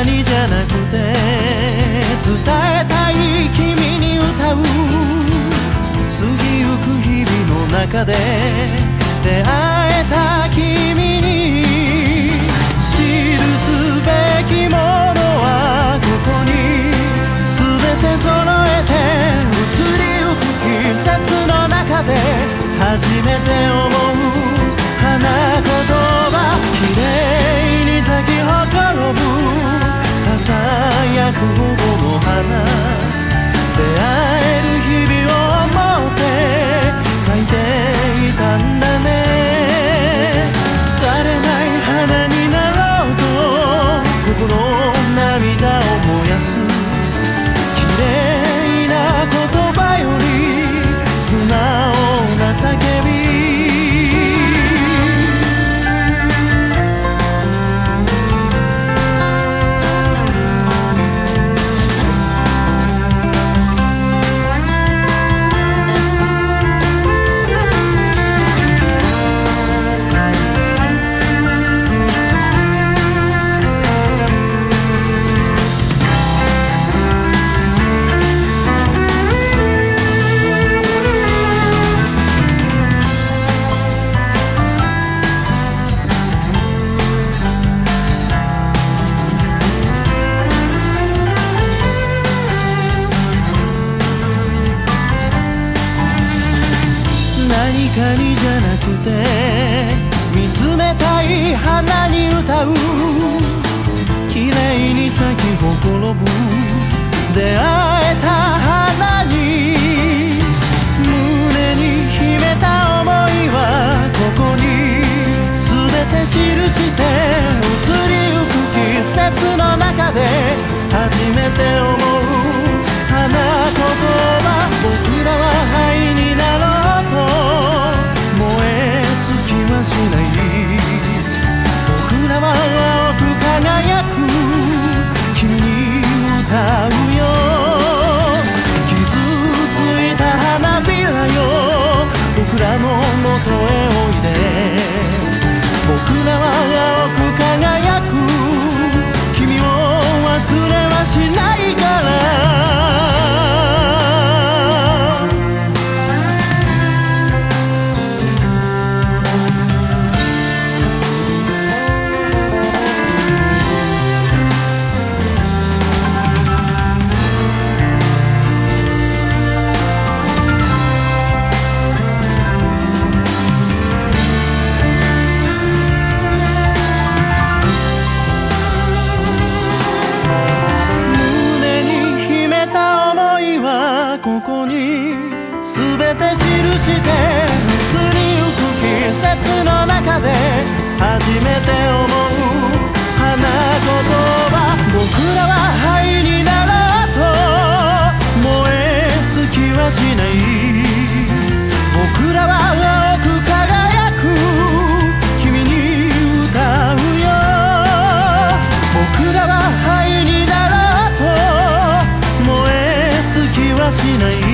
かにじゃなくて伝えたい君に歌う。過ぎゆく日々の中で出会えた君に記すべきものはここに全て揃えて移りゆく季節の中で初めて思う花言かにじゃなくて見つめたい花に歌う。綺麗に咲きほころぶ出会えた花に。胸に秘めた想いはここに。全て記して移りゆく季節の中で初めて思う。して移りゆく季節の中で初めて思う花言葉。僕らは愛になろうと燃え尽きはしない。僕らは青く輝く君に歌うよ。僕らは愛になろうと燃え尽きはしない。